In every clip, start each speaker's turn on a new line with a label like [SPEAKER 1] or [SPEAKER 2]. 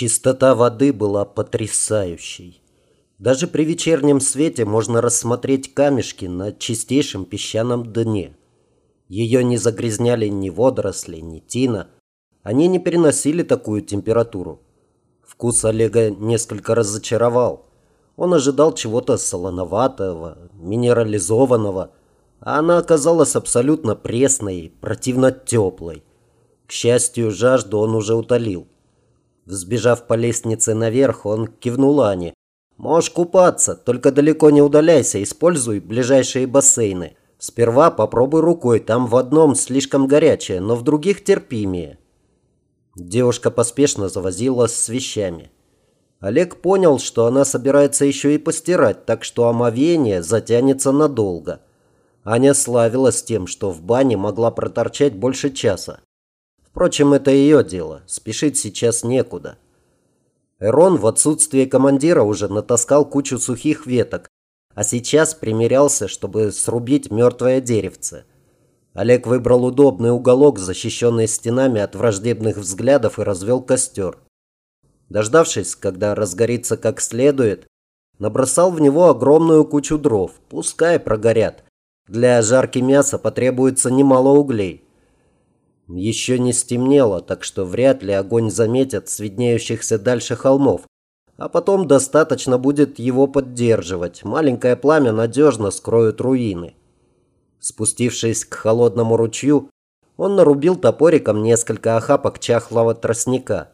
[SPEAKER 1] Чистота воды была потрясающей. Даже при вечернем свете можно рассмотреть камешки на чистейшем песчаном дне. Ее не загрязняли ни водоросли, ни тина. Они не переносили такую температуру. Вкус Олега несколько разочаровал. Он ожидал чего-то солоноватого, минерализованного, а она оказалась абсолютно пресной, противно теплой. К счастью, жажду он уже утолил. Взбежав по лестнице наверх, он кивнул Ане. «Можешь купаться, только далеко не удаляйся, используй ближайшие бассейны. Сперва попробуй рукой, там в одном слишком горячее, но в других терпимее». Девушка поспешно завозилась с вещами. Олег понял, что она собирается еще и постирать, так что омовение затянется надолго. Аня славилась тем, что в бане могла проторчать больше часа. Впрочем, это ее дело. Спешить сейчас некуда. Эрон в отсутствие командира уже натаскал кучу сухих веток, а сейчас примерялся, чтобы срубить мертвое деревце. Олег выбрал удобный уголок, защищенный стенами от враждебных взглядов, и развел костер. Дождавшись, когда разгорится как следует, набросал в него огромную кучу дров. Пускай прогорят. Для жарки мяса потребуется немало углей. Еще не стемнело, так что вряд ли огонь заметят с виднеющихся дальше холмов. А потом достаточно будет его поддерживать. Маленькое пламя надежно скроет руины. Спустившись к холодному ручью, он нарубил топориком несколько охапок чахлого тростника.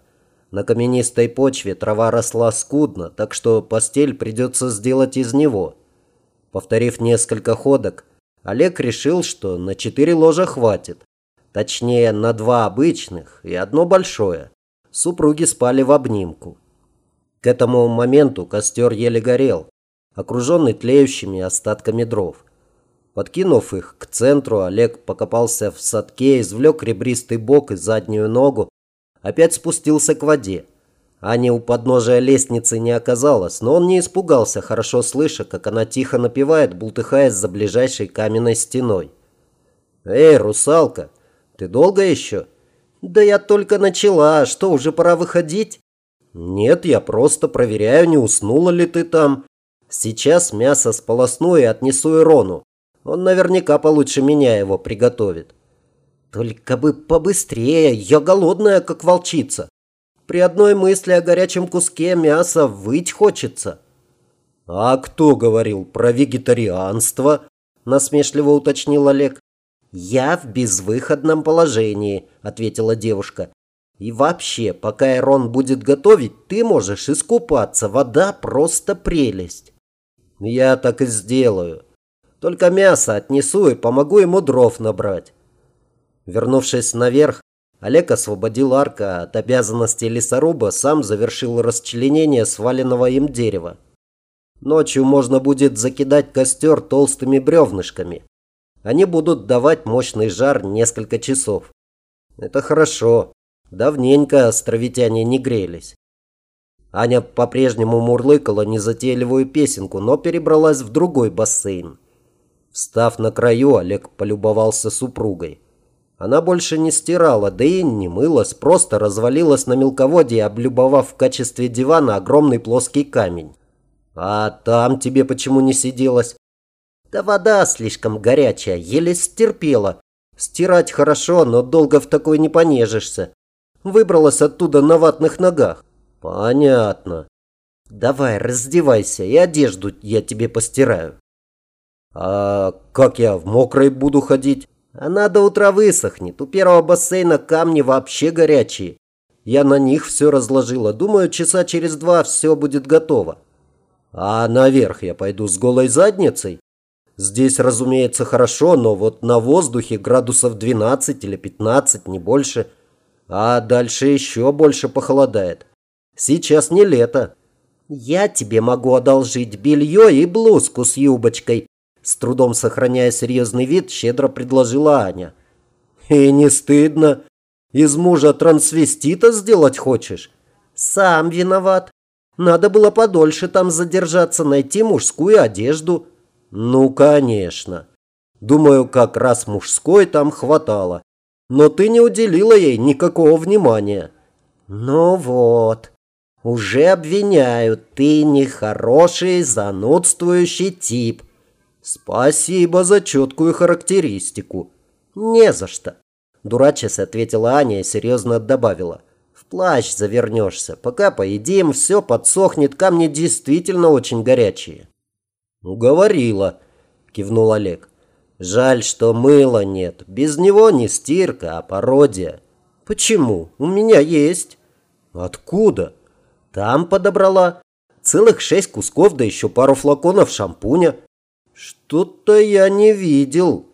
[SPEAKER 1] На каменистой почве трава росла скудно, так что постель придется сделать из него. Повторив несколько ходок, Олег решил, что на четыре ложа хватит. Точнее, на два обычных и одно большое. Супруги спали в обнимку. К этому моменту костер еле горел, окруженный тлеющими остатками дров. Подкинув их к центру, Олег покопался в садке, извлек ребристый бок и заднюю ногу, опять спустился к воде. Ани у подножия лестницы не оказалось, но он не испугался, хорошо слыша, как она тихо напевает, бултыхаясь за ближайшей каменной стеной. «Эй, русалка, ты долго еще? Да я только начала. Что, уже пора выходить? Нет, я просто проверяю, не уснула ли ты там. Сейчас мясо сполосну и отнесу Ирону. Он наверняка получше меня его приготовит. Только бы побыстрее, я голодная, как волчица. При одной мысли о горячем куске мяса выть хочется. А кто говорил про вегетарианство? Насмешливо уточнил Олег. «Я в безвыходном положении», – ответила девушка. «И вообще, пока Эрон будет готовить, ты можешь искупаться. Вода просто прелесть». «Я так и сделаю. Только мясо отнесу и помогу ему дров набрать». Вернувшись наверх, Олег освободил арка от обязанностей лесоруба, сам завершил расчленение сваленного им дерева. Ночью можно будет закидать костер толстыми бревнышками. Они будут давать мощный жар несколько часов. Это хорошо. Давненько островитяне не грелись. Аня по-прежнему мурлыкала незатейливую песенку, но перебралась в другой бассейн. Встав на краю, Олег полюбовался супругой. Она больше не стирала, да и не мылась, просто развалилась на мелководье, облюбовав в качестве дивана огромный плоский камень. «А там тебе почему не сиделось?» Да вода слишком горячая, еле стерпела. Стирать хорошо, но долго в такой не понежишься. Выбралась оттуда на ватных ногах. Понятно. Давай, раздевайся, и одежду я тебе постираю. А как я в мокрой буду ходить? Она до утра высохнет. У первого бассейна камни вообще горячие. Я на них все разложила. Думаю, часа через два все будет готово. А наверх я пойду с голой задницей? Здесь, разумеется, хорошо, но вот на воздухе градусов 12 или 15, не больше. А дальше еще больше похолодает. Сейчас не лето. Я тебе могу одолжить белье и блузку с юбочкой. С трудом сохраняя серьезный вид, щедро предложила Аня. И не стыдно? Из мужа трансвестита сделать хочешь? Сам виноват. Надо было подольше там задержаться, найти мужскую одежду. Ну, конечно. Думаю, как раз мужской там хватало. Но ты не уделила ей никакого внимания. Ну вот. Уже обвиняют, ты нехороший, занудствующий тип. Спасибо за четкую характеристику. Не за что. Дурачась ответила Аня и серьезно добавила. В плащ завернешься. Пока поедим, все подсохнет, камни действительно очень горячие. Уговорила, кивнул Олег. Жаль, что мыла нет. Без него не стирка, а пародия. Почему? У меня есть. Откуда? Там подобрала. Целых шесть кусков, да еще пару флаконов шампуня. Что-то я не видел.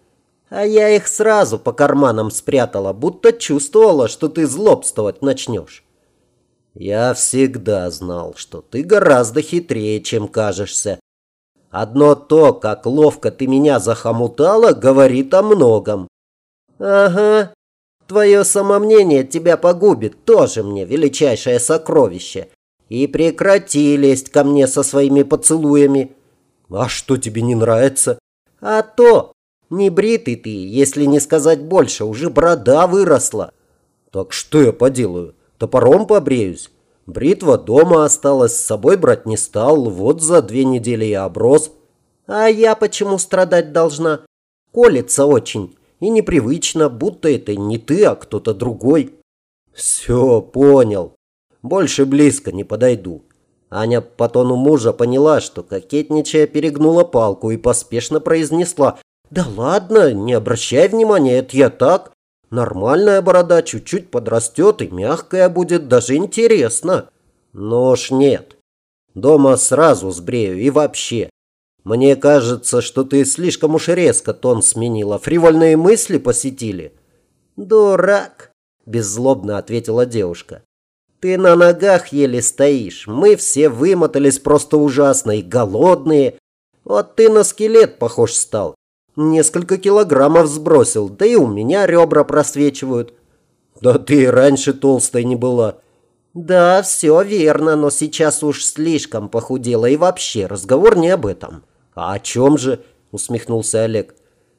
[SPEAKER 1] А я их сразу по карманам спрятала, будто чувствовала, что ты злобствовать начнешь. Я всегда знал, что ты гораздо хитрее, чем кажешься. Одно то, как ловко ты меня захомутала, говорит о многом. Ага, твое самомнение тебя погубит, тоже мне величайшее сокровище. И прекрати лезть ко мне со своими поцелуями. А что тебе не нравится? А то, не бритый ты, если не сказать больше, уже борода выросла. Так что я поделаю? Топором побреюсь? Бритва дома осталась, с собой брать не стал, вот за две недели я оброс. А я почему страдать должна? Колется очень, и непривычно, будто это не ты, а кто-то другой. Все, понял. Больше близко не подойду. Аня по тону мужа поняла, что кокетничая перегнула палку и поспешно произнесла. «Да ладно, не обращай внимания, это я так. Нормальная борода чуть-чуть подрастет и мягкая будет, даже интересно». Но ж нет. Дома сразу сбрею и вообще. Мне кажется, что ты слишком уж резко тон сменила. Фривольные мысли посетили. Дурак, беззлобно ответила девушка. Ты на ногах еле стоишь. Мы все вымотались просто ужасно и голодные. Вот ты на скелет похож стал. Несколько килограммов сбросил, да и у меня ребра просвечивают. Да ты раньше толстой не была. Да, все верно, но сейчас уж слишком похудела и вообще разговор не об этом. А о чем же? Усмехнулся Олег.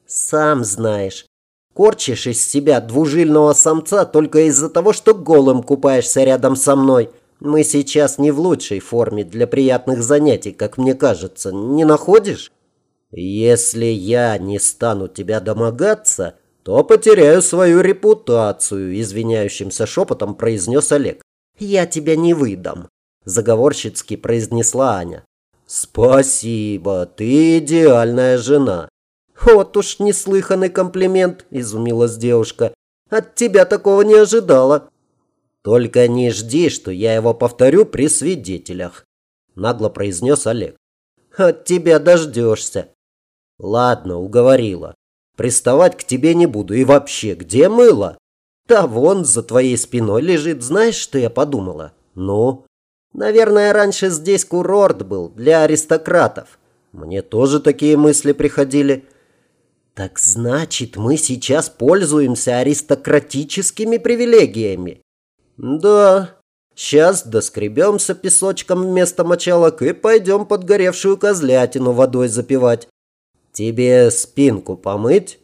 [SPEAKER 1] Сам знаешь. Корчишь из себя двужильного самца только из-за того, что голым купаешься рядом со мной. Мы сейчас не в лучшей форме для приятных занятий, как мне кажется. Не находишь? Если я не стану тебя домогаться, то потеряю свою репутацию, извиняющимся шепотом произнес Олег. Я тебя не выдам, заговорщицки произнесла Аня. Спасибо, ты идеальная жена. «Вот уж неслыханный комплимент», – изумилась девушка. «От тебя такого не ожидала». «Только не жди, что я его повторю при свидетелях», – нагло произнес Олег. «От тебя дождешься». «Ладно, уговорила. Приставать к тебе не буду. И вообще, где мыло?» «Да вон, за твоей спиной лежит. Знаешь, что я подумала?» «Ну?» «Наверное, раньше здесь курорт был для аристократов». «Мне тоже такие мысли приходили». Так значит, мы сейчас пользуемся аристократическими привилегиями? Да. Сейчас доскребемся песочком вместо мочалок и пойдем подгоревшую козлятину водой запивать. Тебе спинку помыть?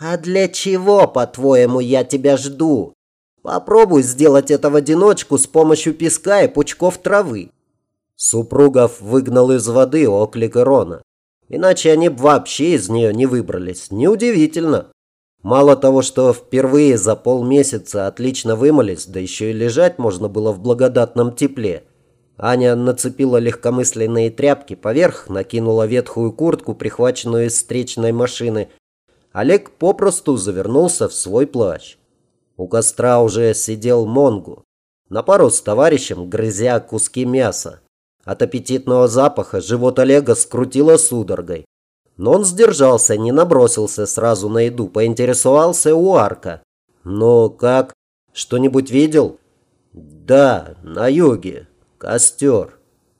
[SPEAKER 1] А для чего, по-твоему, я тебя жду? Попробуй сделать это в одиночку с помощью песка и пучков травы. Супругов выгнал из воды оклик Ирона. Иначе они бы вообще из нее не выбрались. Неудивительно. Мало того, что впервые за полмесяца отлично вымылись, да еще и лежать можно было в благодатном тепле. Аня нацепила легкомысленные тряпки, поверх накинула ветхую куртку, прихваченную из встречной машины. Олег попросту завернулся в свой плащ. У костра уже сидел Монгу, на пару с товарищем грызя куски мяса. От аппетитного запаха живот Олега скрутило судорогой. Но он сдержался, не набросился сразу на еду, поинтересовался у Арка. «Ну как? Что-нибудь видел?» «Да, на юге. Костер».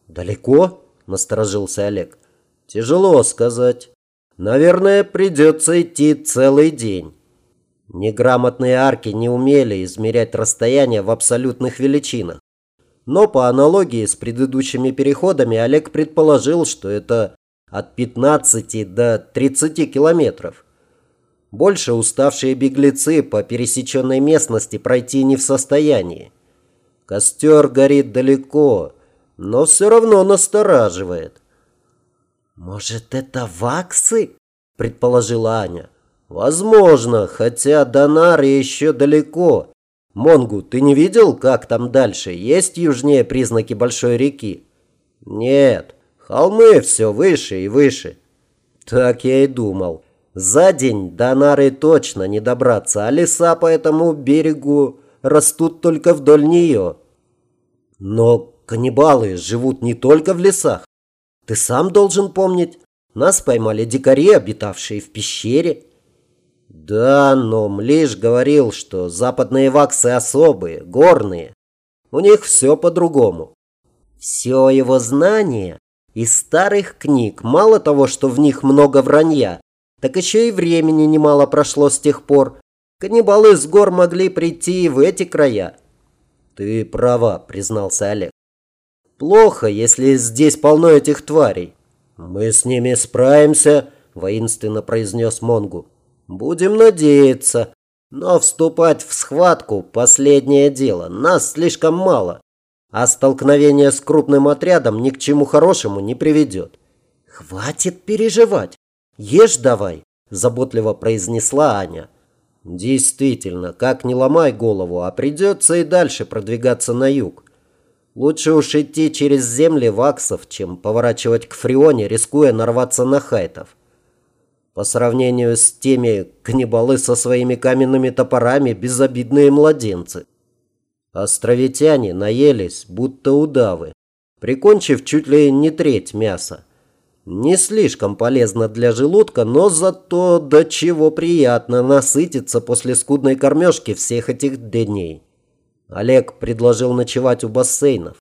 [SPEAKER 1] «Далеко?» – насторожился Олег. «Тяжело сказать. Наверное, придется идти целый день». Неграмотные арки не умели измерять расстояние в абсолютных величинах. Но по аналогии с предыдущими переходами Олег предположил, что это от 15 до 30 километров. Больше уставшие беглецы по пересеченной местности пройти не в состоянии. Костер горит далеко, но все равно настораживает.
[SPEAKER 2] «Может, это ваксы?» – предположила Аня.
[SPEAKER 1] «Возможно, хотя до Нары еще далеко. Монгу, ты не видел, как там дальше? Есть южнее признаки большой реки?» «Нет, холмы все выше и выше». «Так я и думал. За день до Нары точно не добраться, а леса по этому берегу растут только вдоль нее». «Но каннибалы живут не только в лесах. Ты сам должен помнить, нас поймали дикари, обитавшие в пещере». Да, но Млиш говорил, что западные ваксы особые, горные. У них все по-другому. Все его знание из старых книг, мало того, что в них много вранья, так еще и времени немало прошло с тех пор. Каннибалы с гор могли прийти в эти края. Ты права, признался Олег. Плохо, если здесь полно этих тварей. Мы с ними справимся, воинственно произнес Монгу. Будем надеяться. Но вступать в схватку – последнее дело. Нас слишком мало. А столкновение с крупным отрядом ни к чему хорошему не приведет. Хватит переживать. Ешь давай, заботливо произнесла Аня. Действительно, как не ломай голову, а придется и дальше продвигаться на юг. Лучше уж идти через земли ваксов, чем поворачивать к Фрионе, рискуя нарваться на хайтов. По сравнению с теми каннибалы со своими каменными топорами безобидные младенцы. Островитяне наелись, будто удавы, прикончив чуть ли не треть мяса. Не слишком полезно для желудка, но зато до чего приятно насытиться после скудной кормежки всех этих дней. Олег предложил ночевать у бассейнов.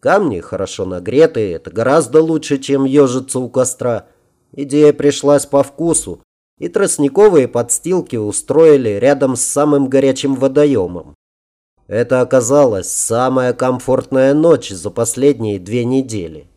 [SPEAKER 1] Камни хорошо нагреты, это гораздо лучше, чем ежиться у костра. Идея пришлась по вкусу, и тростниковые подстилки устроили рядом с самым горячим водоемом. Это оказалась самая комфортная ночь за последние две недели.